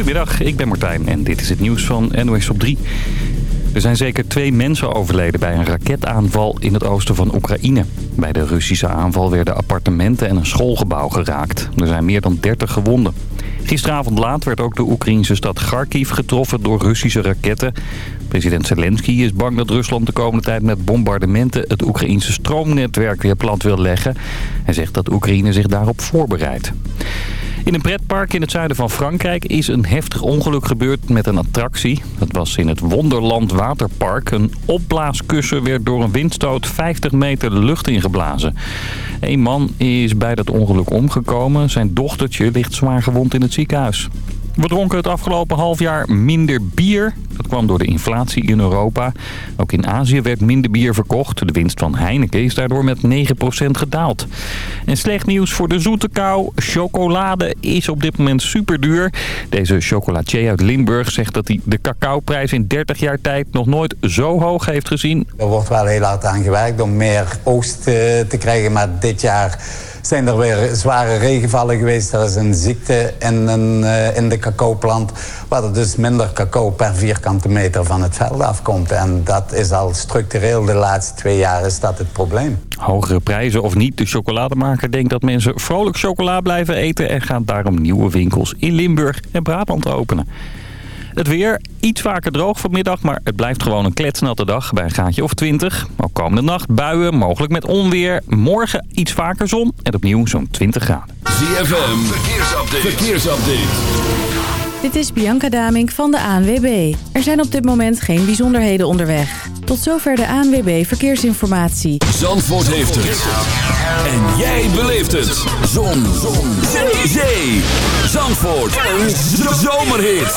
Goedemiddag, ik ben Martijn en dit is het nieuws van NOS op 3. Er zijn zeker twee mensen overleden bij een raketaanval in het oosten van Oekraïne. Bij de Russische aanval werden appartementen en een schoolgebouw geraakt. Er zijn meer dan 30 gewonden. Gisteravond laat werd ook de Oekraïnse stad Kharkiv getroffen door Russische raketten. President Zelensky is bang dat Rusland de komende tijd met bombardementen het Oekraïnse stroomnetwerk weer plat wil leggen. Hij zegt dat Oekraïne zich daarop voorbereidt. In een pretpark in het zuiden van Frankrijk is een heftig ongeluk gebeurd met een attractie. Dat was in het Wonderland Waterpark. Een opblaaskussen werd door een windstoot 50 meter lucht ingeblazen. Een man is bij dat ongeluk omgekomen. Zijn dochtertje ligt zwaar gewond in het ziekenhuis. We dronken het afgelopen half jaar minder bier. Dat kwam door de inflatie in Europa. Ook in Azië werd minder bier verkocht. De winst van Heineken is daardoor met 9% gedaald. En slecht nieuws voor de zoete kou. Chocolade is op dit moment super duur. Deze chocolatier uit Limburg zegt dat hij de cacaoprijs in 30 jaar tijd nog nooit zo hoog heeft gezien. Er wordt wel heel hard aan gewerkt om meer oogst eh, te krijgen, maar dit jaar zijn er weer zware regenvallen geweest. Er is een ziekte in, een, uh, in de cacaoplant... waar er dus minder cacao per vierkante meter van het veld afkomt. En dat is al structureel de laatste twee jaar is dat het probleem. Hogere prijzen of niet, de chocolademaker denkt dat mensen vrolijk chocola blijven eten... en gaat daarom nieuwe winkels in Limburg en Brabant openen. Het weer, iets vaker droog vanmiddag, maar het blijft gewoon een kletsnatte dag bij een gaatje of 20. Ook komende nacht buien, mogelijk met onweer. Morgen iets vaker zon en opnieuw zo'n 20 graden. ZFM, verkeersupdate. verkeersupdate. Dit is Bianca Damink van de ANWB. Er zijn op dit moment geen bijzonderheden onderweg. Tot zover de ANWB Verkeersinformatie. Zandvoort heeft het. En jij beleeft het. Zon. Zon. Zee. Zandvoort. Een zomerhit.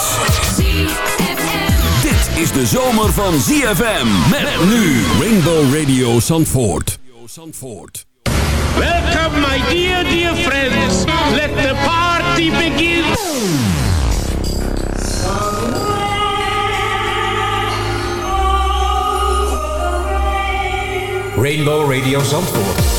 Dit is de zomer van ZFM. Met nu Rainbow Radio Zandvoort. Zandvoort. Welcome my dear, dear friends. Let the party begin. Rainbow Radio Zandvoort.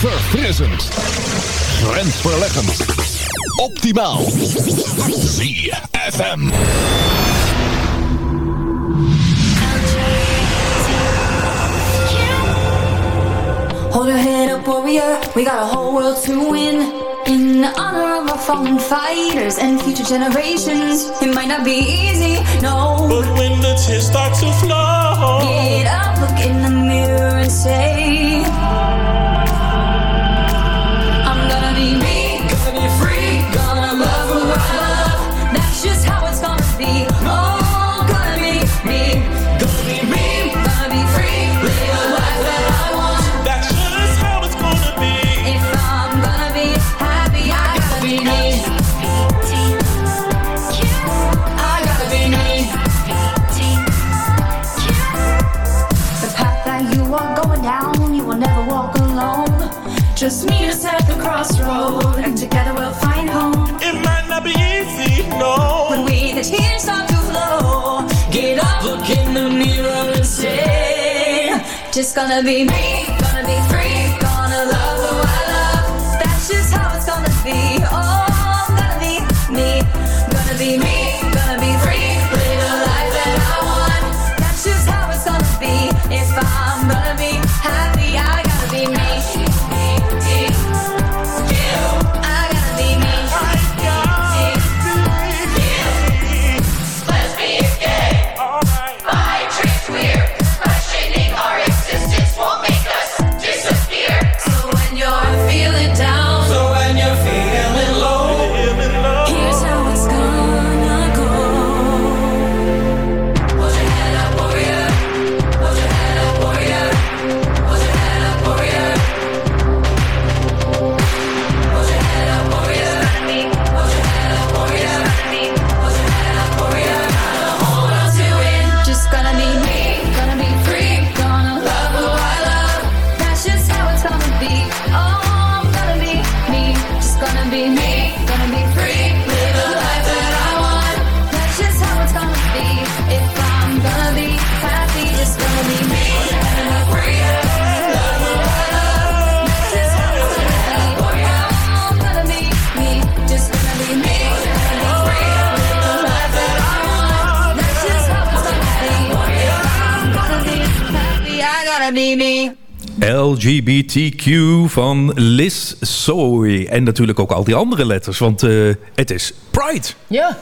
Verfrissend. Grensverleggend. Optimaal. ZFM. Warrior. We got a whole world to win. In honor of our fallen fighters and future generations, it might not be easy, no. But when the tears start to flow, get up, look in the mirror and say, crossroad, and together we'll find home. It might not be easy, no. When we the tears start to flow, get up, look in the mirror and say, Just gonna be me, gonna be free, gonna love who I love. That's just how it's gonna be. Oh, LGBTQ van Liz Soy. En natuurlijk ook al die andere letters, want eh, het is Pride. Ja.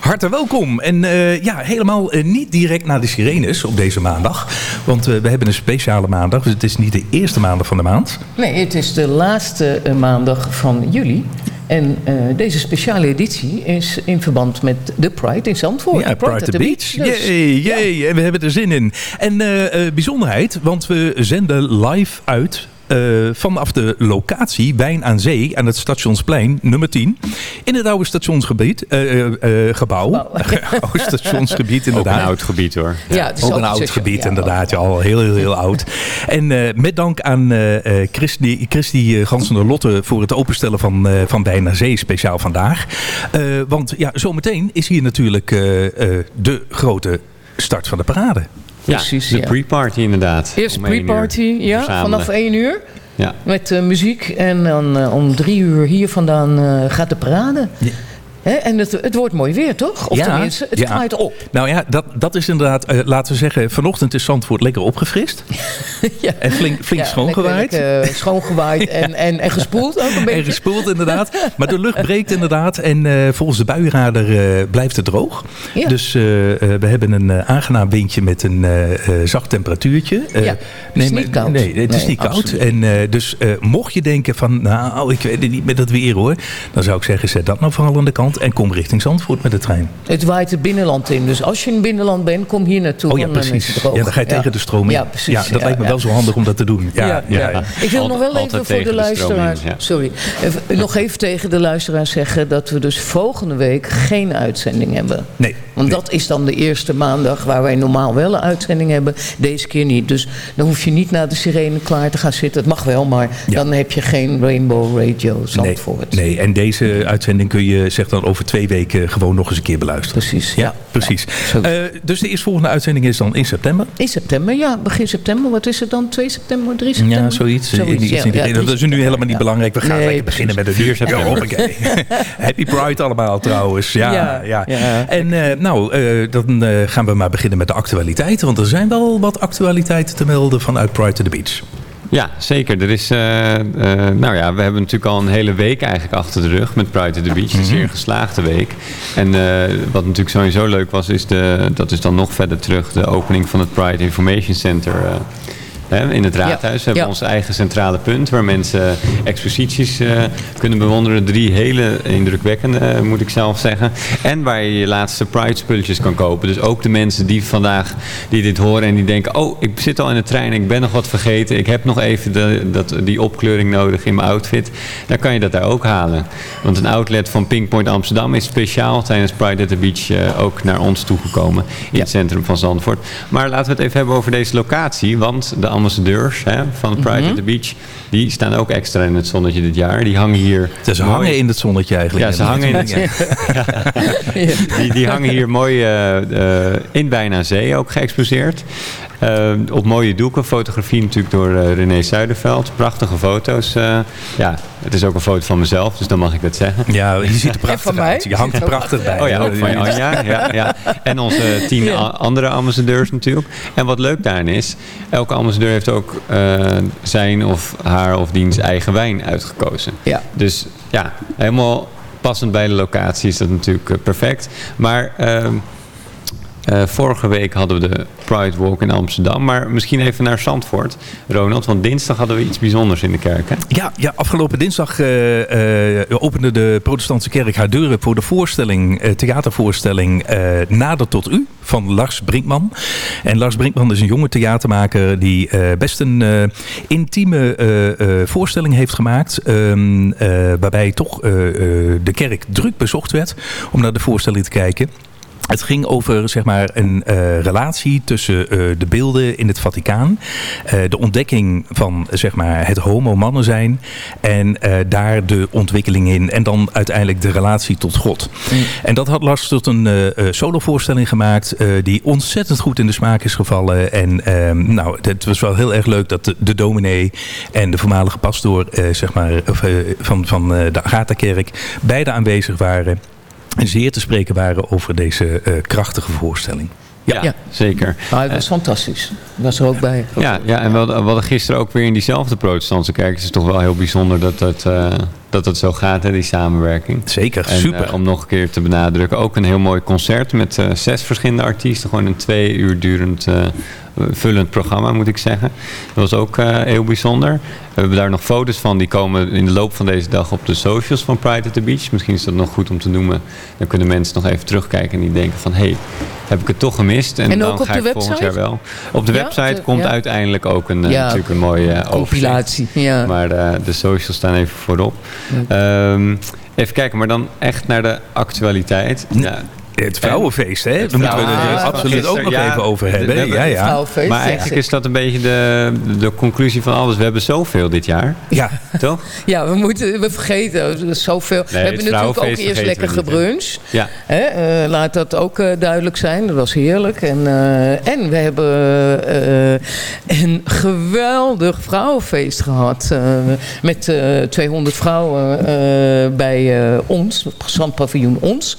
Hartelijk welkom. En eh, ja, helemaal eh, niet direct naar de sirenes op deze maandag. Want we hebben een speciale maandag. Dus het is niet de eerste maandag van de maand. Nee, het is de laatste maandag van juli. En eh, deze speciale editie is in verband met de Pride in Zandvoort. Ja, Pride at the Beach. Dus, Jee, we hebben er zin in. En eh, bijzonderheid, want we zenden live uit... eh, vanaf de locatie Wijn aan Zee aan het Stationsplein nummer 10. In het oude stationsgebied, eh, eh, gebouw. oude stationsgebied Ook inderdaad. een oud gebied hoor. Ja, het is ook een oud gebied, ja. inderdaad. Ja, al heel, heel, heel oud. En eh, met dank aan eh eh, Christy, Christy Gansen de Lotte voor het openstellen van, eh van Wijn naar Zee, speciaal vandaag. Eh, want ja, zometeen is hier natuurlijk eh, eh, de grote start van de parade. Ja, Precies, de ja. pre-party inderdaad. Eerst pre-party, ja, vanaf 1 uur. Ja. Met eh, muziek. En dan eh, om drie uur hier vandaan eh, gaat de parade. En het, het wordt mooi weer, toch? Of Ja, tenminste, het ja. op. Nou ja, dat, dat is inderdaad, eh, laten we zeggen, vanochtend is Zandvoort lekker opgefrist. ja. En flink, flink Ja, schoongewaaid. lekker, eh, schoongewaaid en, en, en gespoeld ook een beetje. En gespoeld inderdaad. Maar de lucht breekt inderdaad. En eh, volgens de buienrader blijft het droog. Dus we hebben een aangenaam windje met een zacht temperatuurtje. Ja, het is niet koud. Nee, het is Nee, niet koud. En dus mocht je denken van, nou, ik weet het niet met dat weer hoor. Dan zou ik zeggen, zet dat nou vooral aan de kant. En kom richting Zandvoort met de trein. Het waait het binnenland in. Dus als je in het binnenland bent, kom hier naartoe. Oh ja, is precies. Ja, dan ga je tegen de stroom in. Ja, precies. dat Ja, lijkt me ja. wel zo handig om dat te doen. Ja, ja, Ja, ja. Ik wil nog wel even voor de in, luisteraars. ja. Sorry. Even- nog even tegen de luisteraars zeggen dat we dus volgende week geen uitzending hebben. Nee. Want dat is dan de eerste maandag waar wij normaal wel een uitzending hebben. Deze keer niet. Dus dan hoef je niet naar de sirene klaar te gaan zitten. Het mag wel, maar Ja. dan heb je geen Rainbow Radio Nee, Zandvoort. nee, en deze uitzending kun je zeg dan over twee weken gewoon nog eens een keer beluisteren. Precies. Ja, precies. Eh, dus de eerstvolgende uitzending is dan in september. In september, ja. Begin september. Wat is het dan? 2 september, 3 september? Ja, zoiets. In die- dat is nu helemaal niet belangrijk. We gaan Nee, lekker beginnen met de 4 september. hoppakee. Happy Pride allemaal trouwens. Ja, ja. Ja, ja. En eh, nou, eh, dan gaan we maar beginnen met de actualiteiten. Want er zijn wel wat actualiteiten te melden vanuit Pride to the Beach. Ja, zeker. Er is, eh, eh, nou ja, we hebben natuurlijk al een hele week eigenlijk achter de rug met Pride at the Beach. Een Mhm. zeer geslaagde week. En eh, wat natuurlijk sowieso leuk was, is de, dat is dan nog verder terug, de opening van het Pride Information Center. Eh, hè, in het raadhuis we hebben ja. ons eigen centrale punt waar mensen exposities eh, kunnen bewonderen. Drie hele indrukwekkende, eh, moet ik zelf zeggen. En waar je je laatste Pride spulletjes kan kopen. Dus ook de mensen die vandaag die dit horen en die denken... oh, ik zit al in de trein, ik ben nog wat vergeten. Ik heb nog even de, dat, die opkleuring nodig in mijn outfit. Dan kan je dat daar ook halen. Want een outlet van Pinkpoint Amsterdam is speciaal tijdens Pride at the Beach eh, ook naar ons toegekomen. In het centrum van Zandvoort. Maar laten we het even hebben over deze locatie. Want de ambassadeurs hè, van Pride Mhm. at the Beach... die staan ook extra in het zonnetje dit jaar. Die hangen hier... Dus ze mooi- hangen in het zonnetje eigenlijk. Ja, ze hangen in het... die, die hangen hier mooi eh, eh, in bijna zee ook geëxposeerd. Eh, op mooie doeken. Fotografie natuurlijk door eh, René Zuiderveld. Prachtige foto's. eh. ja, het is ook een foto van mezelf, dus dan mag ik dat zeggen. Ja, je ziet er prachtig van mij? uit. Je hangt er prachtig bij. Oh ja, ook van Anja. Ja, ja. En onze tien Ja. andere ambassadeurs natuurlijk. En wat leuk daarin is, elke ambassadeur heeft ook eh, zijn of haar of diens eigen wijn uitgekozen. Ja. Dus ja, helemaal passend bij de locatie is dat natuurlijk perfect. Maar ehm, eh, vorige week hadden we de Pride Walk in Amsterdam. Maar misschien even naar Zandvoort, Ronald. Want dinsdag hadden we iets bijzonders in de kerk. Hè? Ja, ja, afgelopen dinsdag eh, opende de protestantse kerk haar deuren voor de voorstelling, theatervoorstelling Nader tot u van Lars Brinkman. En Lars Brinkman is een jonge theatermaker die best een intieme voorstelling heeft gemaakt. ehm, eh, waarbij toch de kerk druk bezocht werd om naar de voorstelling te kijken. Het ging over zeg maar, een eh, relatie tussen eh, de beelden in het Vaticaan. eh, de ontdekking van zeg maar, het homo-mannen zijn. En daar de ontwikkeling in. En dan uiteindelijk de relatie tot God. En dat had Lars tot een solovoorstelling gemaakt. die ontzettend goed in de smaak is gevallen. En ehm, nou, het was wel heel erg leuk dat de, de dominee en de voormalige pastoor zeg maar, van, van de Agatha-kerk beide aanwezig waren en zeer te spreken waren over deze eh, krachtige voorstelling. Ja, zeker. Maar het was fantastisch. Ik was er ook bij. Ja, ja en we hadden, we hadden gisteren ook weer in diezelfde protestantse kerk. Het is toch wel heel bijzonder dat dat, eh, dat, dat zo gaat, hè, die samenwerking. Zeker, En, super. eh, om nog een keer te benadrukken, ook een heel mooi concert met eh, zes verschillende artiesten. Gewoon een twee uur durend eh, vullend programma, moet ik zeggen. Dat was ook eh, heel bijzonder. We hebben daar nog foto's van, die komen in de loop van deze dag op de socials van Pride at the Beach. Misschien is dat nog goed om te noemen. Dan kunnen mensen nog even terugkijken en die denken van... hé, hey, heb ik het toch gemist? En, En dan ga de ik volgend website? jaar wel. Op de Ja, website de- komt ja. uiteindelijk ook een, eh, Ja, natuurlijk een mooie compilatie, ja. Maar eh, de socials staan even voorop. Ehm, even kijken, maar dan echt naar de actualiteit. Ja. Het vrouwenfeest, hè? Het Daar moeten we het er absoluut ook nog even over hebben. Ja, ja. Maar ja. eigenlijk is dat een beetje de, de conclusie van alles. We hebben zoveel dit jaar. Ja. Toch? Ja, we, moeten, we vergeten er zoveel. we hebben natuurlijk ook eerst lekker gebruncht. Ja. Hè, eh, laat dat ook eh, duidelijk zijn. Dat was heerlijk. En, eh, en we hebben eh, een geweldig vrouwenfeest gehad. eh, met eh 200 vrouwen eh, bij eh, ons, het Strandpaviljoen Ons.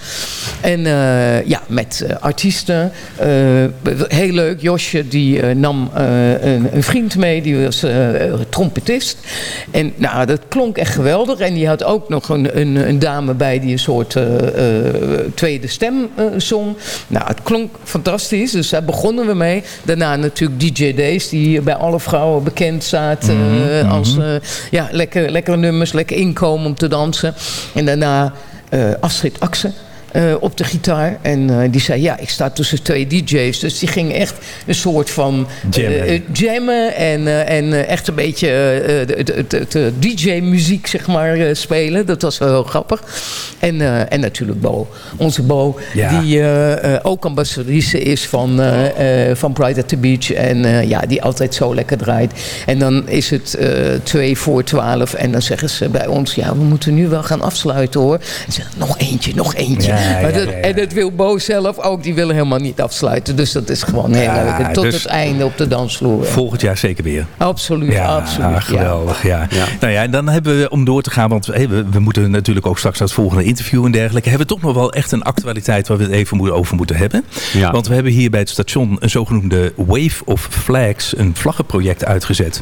En eh, ja, met eh, artiesten. Eh, heel leuk. Josje die eh, nam eh, een, een vriend mee. Die was eh, trompetist. En nou, dat klonk echt geweldig. En die had ook nog een, een, een dame bij die een soort eh, eh, tweede stem eh, zong. Nou, het klonk fantastisch. Dus daar begonnen we mee. Daarna natuurlijk DJ Days, die bij alle vrouwen bekend zaten. eh, als eh, ja, lekker, lekkere nummers, lekker inkomen om te dansen. En daarna eh, Astrid Akse. Eh, op de gitaar. En eh, die zei, ja, ik sta tussen twee DJ's. Dus die ging echt een soort van Jammen. eh, jammen. En, en echt een beetje de- de- de- de DJ-muziek, zeg maar, spelen. Dat was wel heel grappig. En, en natuurlijk Bo. Onze Bo, Ja. die ook ambassadrice is van, van Pride at the Beach. En ja, die altijd zo lekker draait. En dan is het twee voor twaalf. En dan zeggen ze bij ons, ja, we moeten nu wel gaan afsluiten hoor. En ze zeggen, nog eentje, nog eentje. Ja, Maar dat- ja, ja. En dat wil Bo zelf ook. Die willen helemaal niet afsluiten. Dus dat is gewoon heel Ja, leuk. En tot dus- het einde op de dansvloer. Volgend jaar zeker weer. Absoluut, Ja, absoluut. geweldig. Ja. Ja. Nou ja, en dan hebben we, om door te gaan, want hey, we, we moeten natuurlijk ook straks naar het volgende interview en dergelijke, hebben we toch nog wel echt een actualiteit waar we het even moeten- over moeten hebben. Ja. Want we hebben hier bij het station een zogenoemde Wave of Flags, een vlaggenproject uitgezet.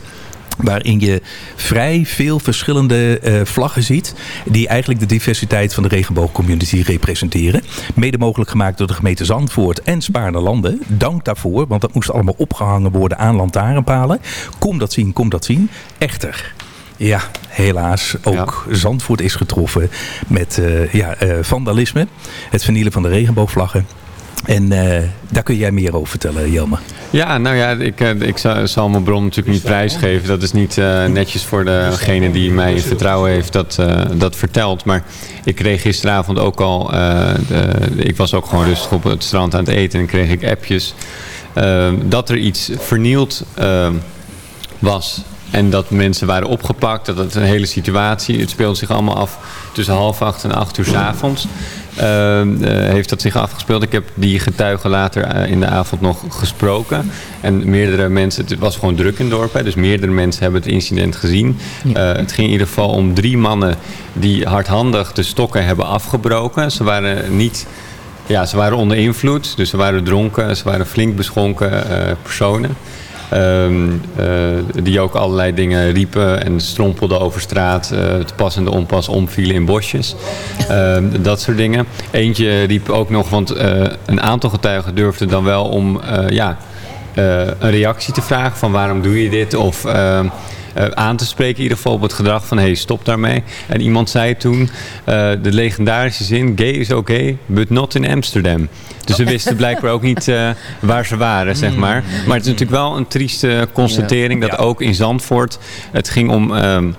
Waarin je vrij veel verschillende eh, vlaggen ziet. Die eigenlijk de diversiteit van de regenboogcommunity representeren. Mede mogelijk gemaakt door de gemeente Zandvoort en Spaarne-Landen. Dank daarvoor, want dat moest allemaal opgehangen worden aan lantaarnpalen. Kom dat zien, kom dat zien. Echter. Ja, helaas. Ook Zandvoort is getroffen met eh, ja, eh, vandalisme. Het vernielen van de regenboogvlaggen. En eh, daar kun jij meer over vertellen, Jelme. Ja, nou ja, ik, eh, ik zal, zal mijn bron natuurlijk niet prijsgeven. Dat is niet eh, netjes voor degene die mij in vertrouwen heeft dat, eh, dat verteld. Maar ik kreeg gisteravond ook al... de, ik was ook gewoon rustig op het strand aan het eten en kreeg ik appjes... dat er iets vernield was. En dat mensen waren opgepakt. Dat het een hele situatie... Het speelt zich allemaal af tussen half acht en acht uur s avonds. eh, eh, heeft dat zich afgespeeld. Ik heb die getuigen later eh, in de avond nog gesproken. En meerdere mensen, het was gewoon druk in het dorp. Hè, dus meerdere mensen hebben het incident gezien. Eh, het ging in ieder geval om drie mannen die hardhandig de stokken hebben afgebroken. Ze waren niet... Ja, ze waren onder invloed. Dus ze waren dronken. Ze waren flink beschonken personen. Ehm, eh, die ook allerlei dingen riepen en strompelden over straat. eh te pas en de onpas omvielen in bosjes. Ehm, dat soort dingen. Eentje riep ook nog, want eh, een aantal getuigen durfden dan wel om ja, een reactie te vragen van waarom doe je dit? Of ehm, eh, aan te spreken in ieder geval op het gedrag van hey, stop daarmee. En iemand zei toen de legendarische zin gay is oké, but not in Amsterdam. Dus ze wisten blijkbaar ook niet eh, waar ze waren, zeg maar. Maar het is natuurlijk wel een trieste constatering dat ook in Zandvoort het ging om... ehm,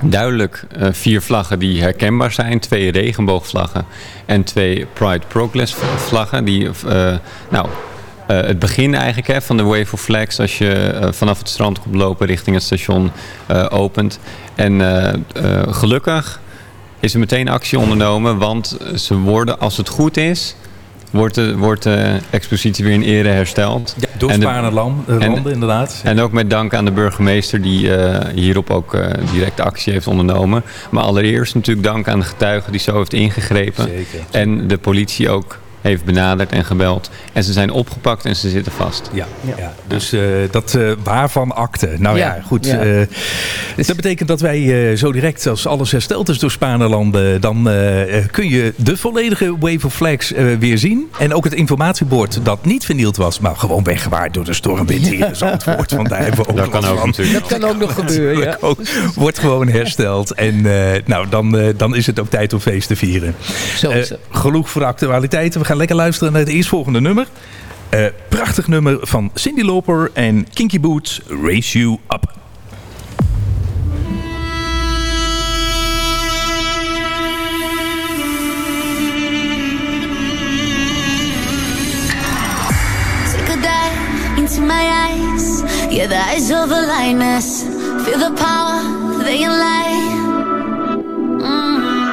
duidelijk eh, vier vlaggen die herkenbaar zijn. Twee regenboogvlaggen en twee Pride Progress vlaggen. Die, eh, nou, het begin eigenlijk hè, van de Wave of Flags als je vanaf het strand komt lopen richting het station opent. En gelukkig is er meteen actie ondernomen, want ze worden, als het goed is, wordt de, wordt de expositie weer in ere hersteld. Ja, door Spaarne Lam- eh, en- Landen, inderdaad. en ook met dank aan de burgemeester die eh, hierop ook eh, direct actie heeft ondernomen. Maar allereerst natuurlijk dank aan de getuigen die zo heeft ingegrepen. Zeker. En de politie ook heeft benaderd en gebeld. En ze zijn opgepakt en ze zitten vast. Ja, ja. dus eh, dat eh, waarvan akte. Nou ja, Ja, goed. ja. eh, dat betekent dat wij eh, zo direct, als alles hersteld is door Spanelanden, dan kun je de volledige Wave of Flags weer zien. En ook het informatiebord dat niet vernield was, maar gewoon weggewaard door de stormwind hier in Zandvoort. Want daar hebben we ook Dat kan ook natuurlijk. Dat kan ook nog gebeuren, ja. Natuurlijk ook. Wordt gewoon hersteld. En eh, nou, dan, eh, dan is het ook tijd om feest te vieren. Zo is genoeg voor actualiteiten. We gaan lekker luisteren naar het eerstvolgende nummer. Eh, prachtig nummer van Cindy Lauper en Kinky Boots, Race You Up. Into my eyes. Yeah, the eyes of a lioness. Feel the power, they lie. Mm.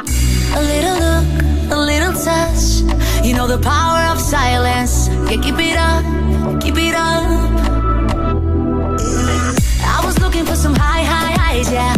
A little look, a little touch. You know the power of silence. Yeah, keep it up, keep it up. I was looking for some high, high highs, yeah.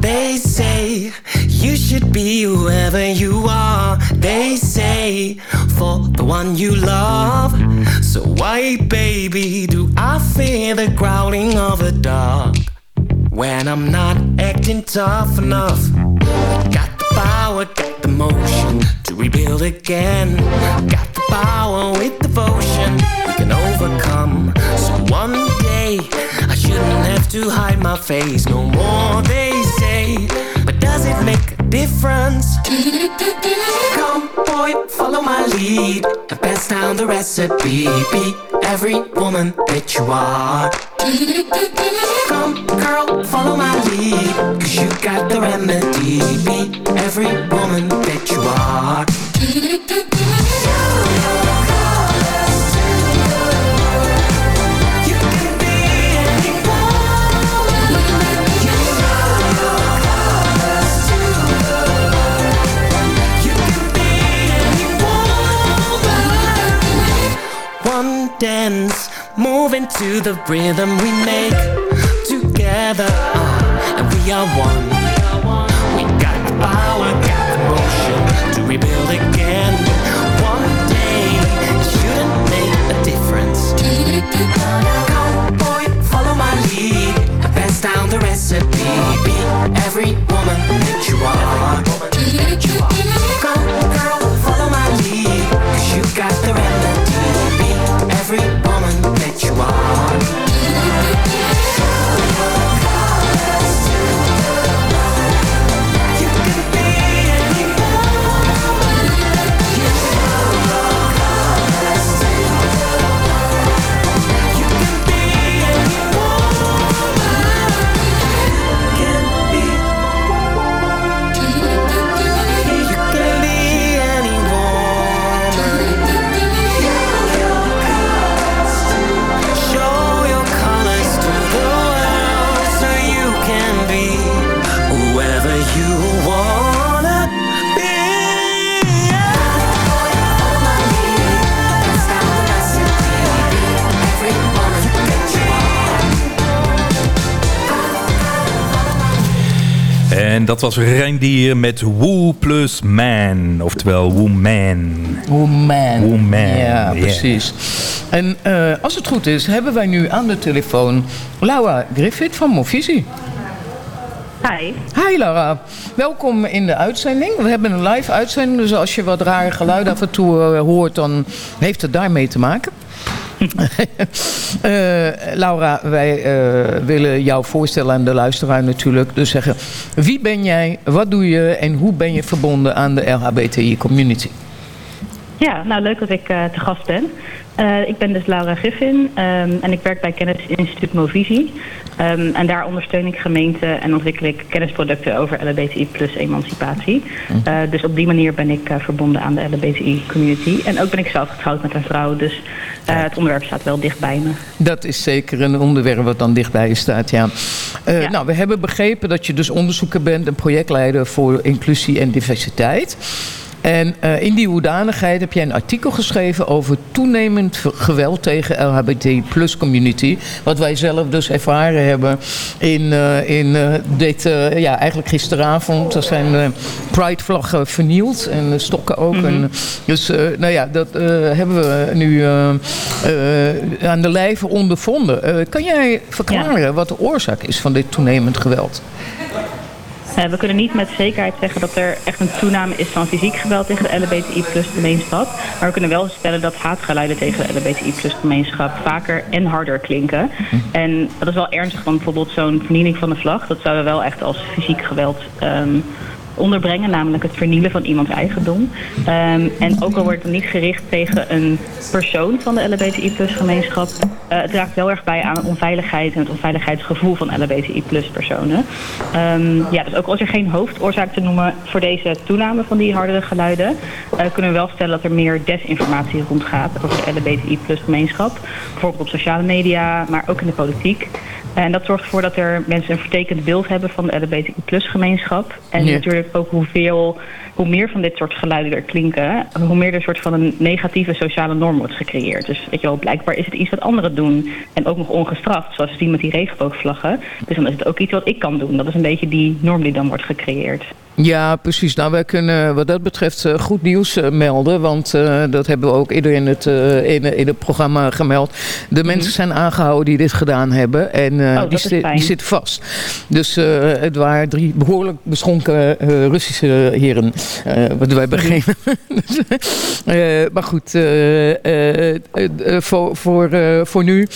They say you should be whoever you are. They say for the one you love. So why, baby, do I fear the growling of a dog when I'm not acting tough enough? Got the power, got the motion to rebuild again. Got the power with devotion we can overcome. So one day I shouldn't have to hide my face no more. They say, but does it make a difference? Come, boy, follow my lead and pass down the recipe. Be every woman that you are. Come, girl, follow my lead, cause you got the remedy. Be every woman that you are. Dance, moving to the rhythm we make together, uh, and we are one. We got the power, got the motion to rebuild again. One day, it shouldn't make a difference. Come, boy, follow my lead and pass down the recipe. Be every woman that you are. Come, girl, En dat was Reindier met Woo plus Man. Oftewel Woman. Woman. Woman. Ja, yeah. precies. En eh, als het goed is, hebben wij nu aan de telefoon Laura Griffith van Movisie. Hi. Hi Laura, welkom in de uitzending. We hebben een live uitzending, dus als je wat rare geluiden af en toe eh, hoort, dan heeft het daarmee te maken. Eh, Laura, wij eh, willen jou voorstellen aan de luisteraar natuurlijk. Dus zeggen, wie ben jij, wat doe je en hoe ben je verbonden aan de LHBTI-community? Ja, nou leuk dat ik eh, te gast ben. Eh, ik ben dus Laura Griffin ehm, en ik werk bij Kennisinstituut Movisie. Ehm, en daar ondersteun ik gemeenten en ontwikkel ik kennisproducten over LHBTI plus emancipatie. Eh, dus op die manier ben ik eh, verbonden aan de LHBTI community. En ook ben ik zelf getrouwd met een vrouw, dus het onderwerp staat wel dicht bij me. Dat is zeker een onderwerp wat dan dichtbij je staat, ja. Eh, Nou, we hebben begrepen dat je dus onderzoeker bent en projectleider voor inclusie en diversiteit. En eh, in die hoedanigheid heb jij een artikel geschreven over toenemend geweld tegen LHBT plus community. Wat wij zelf dus ervaren hebben in, eh, in eh, dit, ja, eigenlijk gisteravond. Er zijn eh, Pride-vlaggen vernield en stokken ook. en, dus nou ja, dat hebben we nu aan de lijve ondervonden. Kan jij verklaren wat de oorzaak is van dit toenemend geweld? Eh, we kunnen niet met zekerheid zeggen dat er echt een toename is van fysiek geweld tegen de LHBTI plus gemeenschap. Maar we kunnen wel stellen dat haatgeluiden tegen de LHBTI plus gemeenschap vaker en harder klinken. En dat is wel ernstig, want bijvoorbeeld zo'n vernieling van de vlag, dat zouden we wel echt als fysiek geweld ehm, onderbrengen, namelijk het vernielen van iemands eigendom. Ehm, en ook al wordt het niet gericht tegen een persoon van de LHBTI-gemeenschap, uh, het draagt wel erg bij aan onveiligheid en het onveiligheidsgevoel van LHBTI-personen. Ehm, ja, dus ook als er geen hoofdoorzaak te noemen voor deze toename van die hardere geluiden, uh, kunnen we wel stellen dat er meer desinformatie rondgaat over de LHBTI-gemeenschap. Bijvoorbeeld op sociale media, maar ook in de politiek. En dat zorgt ervoor dat er mensen een vertekend beeld hebben van de LHBTI-gemeenschap. En Ja. natuurlijk ook hoeveel, hoe meer van dit soort geluiden er klinken, hoe meer er een soort van een negatieve sociale norm wordt gecreëerd. Dus weet je wel, blijkbaar is het iets wat anderen doen en ook nog ongestraft, zoals die met die regenboogvlaggen. Dus dan is het ook iets wat ik kan doen. Dat is een beetje die norm die dan wordt gecreëerd. Ja, precies. Nou, wij kunnen wat dat betreft eh, goed nieuws eh, melden. Want eh, dat hebben we ook eerder in het, in, in het programma gemeld. De mensen zijn aangehouden die dit gedaan hebben. En Mhm. Oh, die, zi- zitten vast. Dus het waren drie behoorlijk beschonken Russische heren. wat wij begrepen. Dus, eh, maar goed, voor, voor, voor nu.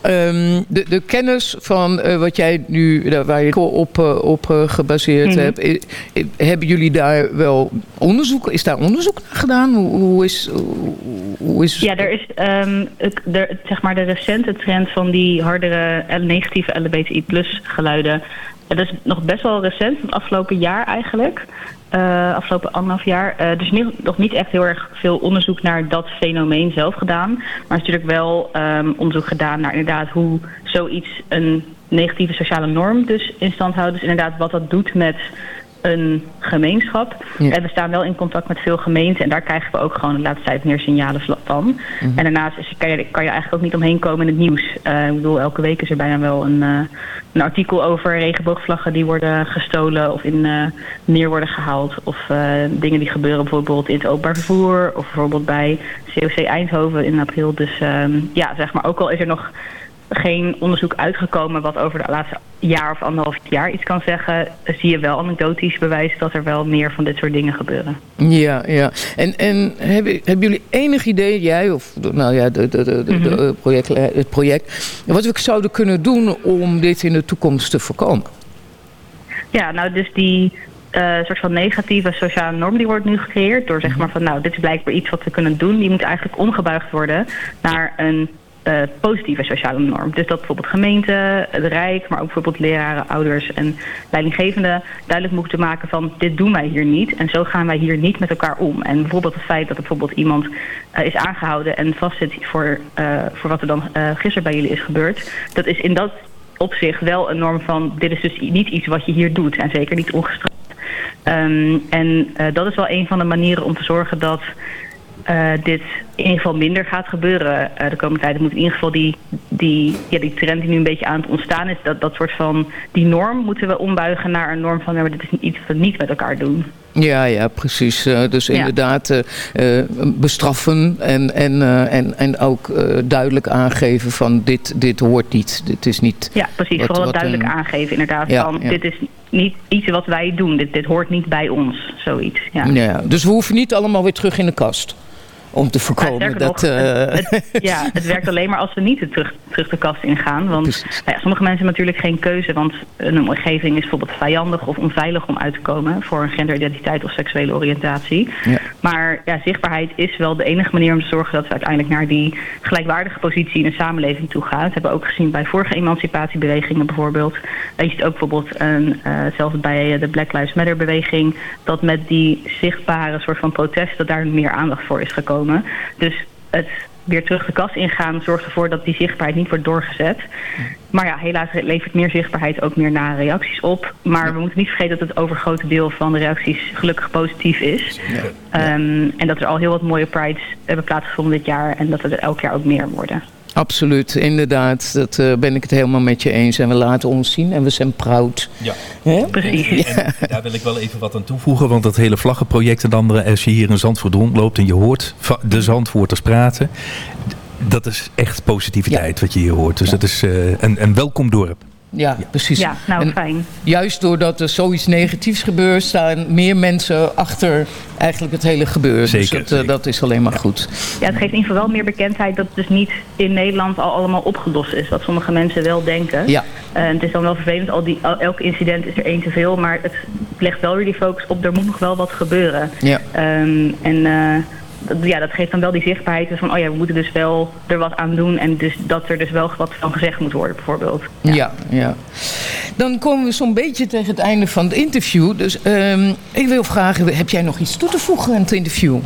ehm, de, de kennis van wat jij nu, waar je op, op gebaseerd Mhm. hebt. Hebben jullie daar wel onderzoek? Is daar onderzoek naar gedaan? Hoe, is, hoe, is Ja, er is ehm, de, zeg maar de recente trend van die hardere negatieve LHBTI plus geluiden. Dat is nog best wel recent, het afgelopen jaar eigenlijk. Eh, afgelopen anderhalf jaar. Is niet- nog niet echt heel erg veel onderzoek naar dat fenomeen zelf gedaan. Maar is natuurlijk wel ehm, onderzoek gedaan naar inderdaad hoe zoiets een negatieve sociale norm dus in stand houdt. Dus inderdaad wat dat doet met een gemeenschap. Ja. En we staan wel in contact met veel gemeenten en daar krijgen we ook gewoon de laatste tijd meer signalen van. Mhm. En daarnaast is, kan, je, kan je eigenlijk ook niet omheen komen in het nieuws. Eh, ik bedoel, elke week is er bijna wel een, eh, een artikel over regenboogvlaggen die worden gestolen of in eh, neer worden gehaald. Of dingen die gebeuren bijvoorbeeld in het openbaar vervoer of bijvoorbeeld bij COC Eindhoven in april. Dus ehm, ja, zeg maar, ook al is er nog geen onderzoek uitgekomen wat over de laatste jaar of anderhalf jaar iets kan zeggen, zie je wel anekdotisch bewijs dat er wel meer van dit soort dingen gebeuren. Ja, ja. En, en hebben, hebben jullie enig idee, jij of nou ja, de, de, de, Mhm. eh, project, het project, wat we zouden kunnen doen om dit in de toekomst te voorkomen? Ja, nou dus die eh, soort van negatieve sociale norm die wordt nu gecreëerd door zeg maar van nou dit is blijkbaar iets wat we kunnen doen, die moet eigenlijk omgebuigd worden naar een eh, positieve sociale norm. Dus dat bijvoorbeeld gemeenten, het Rijk, maar ook bijvoorbeeld leraren, ouders en leidinggevenden duidelijk moeten maken van dit doen wij hier niet en zo gaan wij hier niet met elkaar om. En bijvoorbeeld het feit dat bijvoorbeeld iemand eh, is aangehouden en vastzit voor, eh, voor wat er dan gisteren bij jullie is gebeurd, dat is in dat opzicht wel een norm van dit is dus niet iets wat je hier doet en zeker niet ongestraft. Ehm, en dat is wel een van de manieren om te zorgen dat dit in ieder geval minder gaat gebeuren eh, de komende tijd. Het moet in ieder geval die, die, ja, die trend die nu een beetje aan het ontstaan is, dat, dat soort van die norm moeten we ombuigen naar een norm van ja, maar dit is iets wat we niet met elkaar doen. Ja, ja, precies. Eh, dus inderdaad eh, eh, bestraffen en, en, eh, en, en ook eh, duidelijk aangeven van dit, dit hoort niet. Dit is niet... Ja, precies. wat- Vooral wat duidelijk een- aangeven inderdaad. Ja, van, ja. Dit is niet iets wat wij doen. Dit, dit hoort niet bij ons. Zoiets. Ja. Ja, dus we hoeven niet allemaal weer terug in de kast. Om te voorkomen sterker dat... nog, eh, het, het- ja, het werkt alleen maar als we niet terug, terug de kast ingaan. Want nou ja, sommige mensen hebben natuurlijk geen keuze. Want een omgeving is bijvoorbeeld vijandig of onveilig om uit te komen. Voor een genderidentiteit of seksuele oriëntatie. Ja. Maar ja, zichtbaarheid is wel de enige manier om te zorgen dat we uiteindelijk naar die gelijkwaardige positie in de samenleving toe gaan. Dat hebben we ook gezien bij vorige emancipatiebewegingen bijvoorbeeld. Je ziet ook bijvoorbeeld een, eh, zelfs bij eh, de Black Lives Matter beweging, dat met die zichtbare soort van protest, dat daar meer aandacht voor is gekomen. Dus het weer terug de kast ingaan zorgt ervoor dat die zichtbaarheid niet wordt doorgezet. Maar ja, helaas levert meer zichtbaarheid ook meer nare reacties op. Maar we moeten niet vergeten dat het overgrote deel van de reacties gelukkig positief is. Ehm, en dat er al heel wat mooie prides hebben plaatsgevonden dit jaar. En dat er elk jaar ook meer worden. Absoluut, inderdaad. Dat eh, ben ik het helemaal met je eens. En we laten ons zien en we zijn proud. Ja. Precies. En daar wil ik wel even wat aan toevoegen. Want dat hele vlaggenproject en andere, als je hier in Zandvoort rondloopt en je hoort de Zandvoorters praten. Dat is echt positiviteit wat je hier hoort. Dus dat is eh, een, een welkom dorp. Ja, precies. Ja, nou En fijn. Juist doordat er zoiets negatiefs gebeurt, staan meer mensen achter eigenlijk het hele gebeuren. Zeker, dus dat, dat is alleen maar goed. Ja, het geeft in ieder geval wel meer bekendheid dat het dus niet in Nederland al allemaal opgelost is. Wat sommige mensen wel denken. Ja. Eh, het is dan wel vervelend, al die, al- elk incident is er één te veel. Maar het legt wel weer die focus op, er moet nog wel wat gebeuren. Ja. Ehm, en eh, dat, ja, dat geeft dan wel die zichtbaarheid van, oh ja, we moeten dus wel er wat aan doen. En dus dat er dus wel wat van gezegd moet worden, bijvoorbeeld. Ja. ja, Dan komen we zo'n beetje tegen het einde van het interview. Dus ehm, ik wil vragen, heb jij nog iets toe te voegen aan het interview?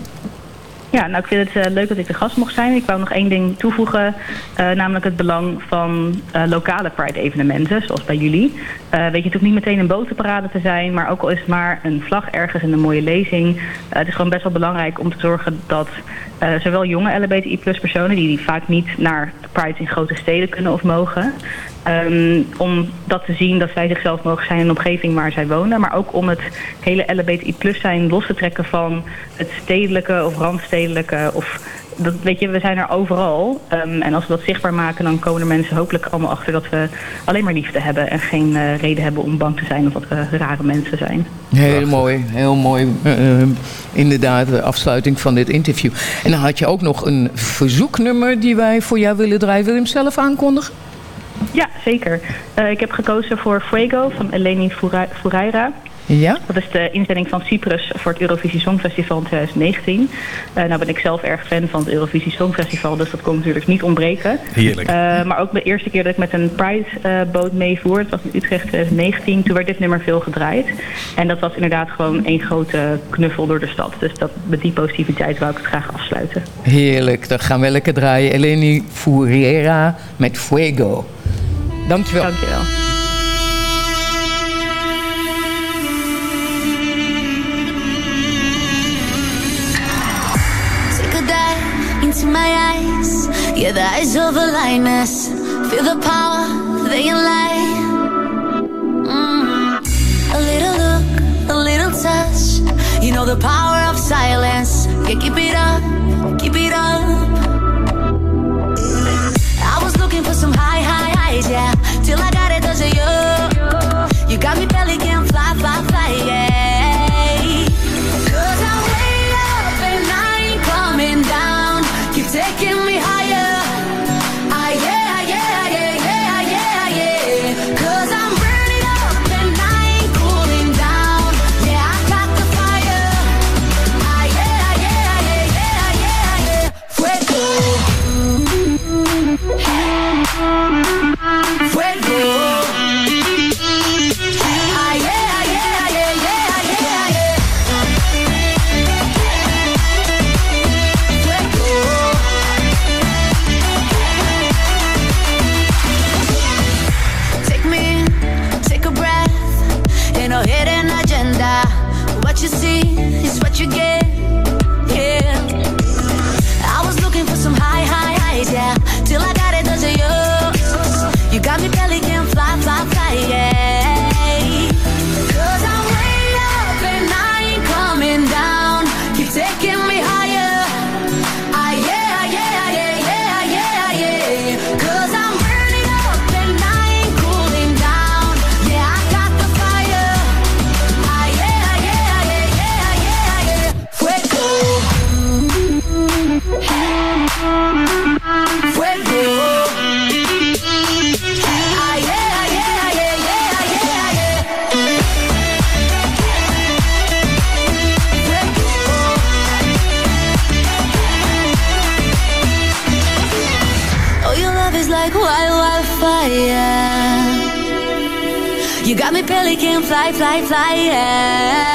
Ja, nou ik vind het eh, leuk dat ik de gast mocht zijn. Ik wou nog één ding toevoegen, eh, namelijk het belang van eh, lokale Pride-evenementen, zoals bij jullie. Weet je, het hoeft niet meteen een botenparade te zijn, maar ook al is het maar een vlag ergens in een mooie lezing. het is gewoon best wel belangrijk om te zorgen dat eh, zowel jonge LHBTI-plus personen, die, die vaak niet naar Pride in grote steden kunnen of mogen, ehm, om dat te zien dat zij zichzelf mogen zijn in een omgeving waar zij wonen. Maar ook om het hele LHBTI plus zijn los te trekken van het stedelijke of randstedelijke. Of, dat, weet je, we zijn er overal. Ehm, en als we dat zichtbaar maken, dan komen er mensen hopelijk allemaal achter dat we alleen maar liefde hebben. En geen eh, reden hebben om bang te zijn of dat we rare mensen zijn. Heel mooi, heel mooi. eh, eh, inderdaad, de afsluiting van dit interview. En dan had je ook nog een verzoeknummer die wij voor jou willen draaien. Wil je hem zelf aankondigen? Ja, zeker. Eh, ik heb gekozen voor Fuego van Eleni Fura- Furaira. Ja? Dat is de inzending van Cyprus voor het Eurovisie Songfestival in 2019. Eh nou ben ik zelf erg fan van het Eurovisie Songfestival, dus dat kon natuurlijk niet ontbreken. Heerlijk. Eh, maar ook de eerste keer dat ik met een Pride-boot meevoer, het was in Utrecht 2019, toen werd dit nummer veel gedraaid. En dat was inderdaad gewoon één grote knuffel door de stad. Dus dat, met die positiviteit wou ik het graag afsluiten. Heerlijk, dan gaan we lekker draaien. Eleni Furiera met Fuego. Dankjewel. Dankjewel. Into my eyes. Yeah, the eyes of a lioness. Feel the power, they lie. Mm. A little look, a little touch. You know the power of silence. Yeah, keep it up, keep it up. I was looking for some high, high highs, yeah. Till I got it, does it you? You got me belly really can fly, fly, fly, yeah.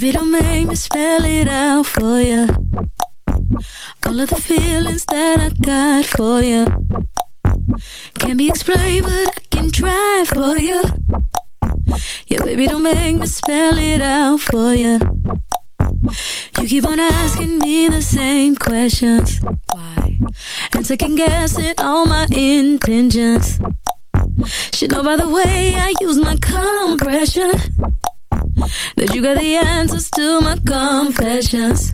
Baby, don't make me spell it out for you. All of the feelings that I got for you can't be explained, but I can try for you. Yeah, baby, don't make me spell it out for you. You keep on asking me the same questions. Why? And second guessing all my intentions. Should know by the way I use my compression that you got the answers to my confessions.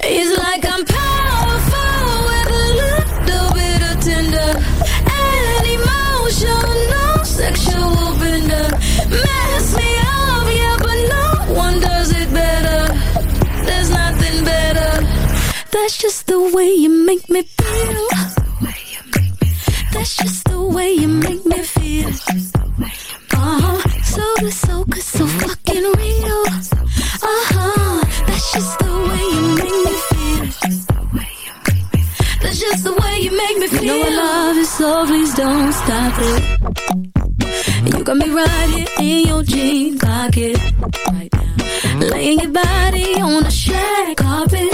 It's like I'm powerful with a little bit of tender and emotional no sexual bender. Mess me up, yeah, but no one does it better. There's nothing better. That's just the way you make me feel. That's just the way you make me feel. Uh-huh. So the so good, so fucking real. Uh-huh. That's just the way you make me feel. That's just the way you make me feel. You know I love you, so please don't stop it. And you got me right here in your jean pocket. Right. Laying your body on the shag carpet.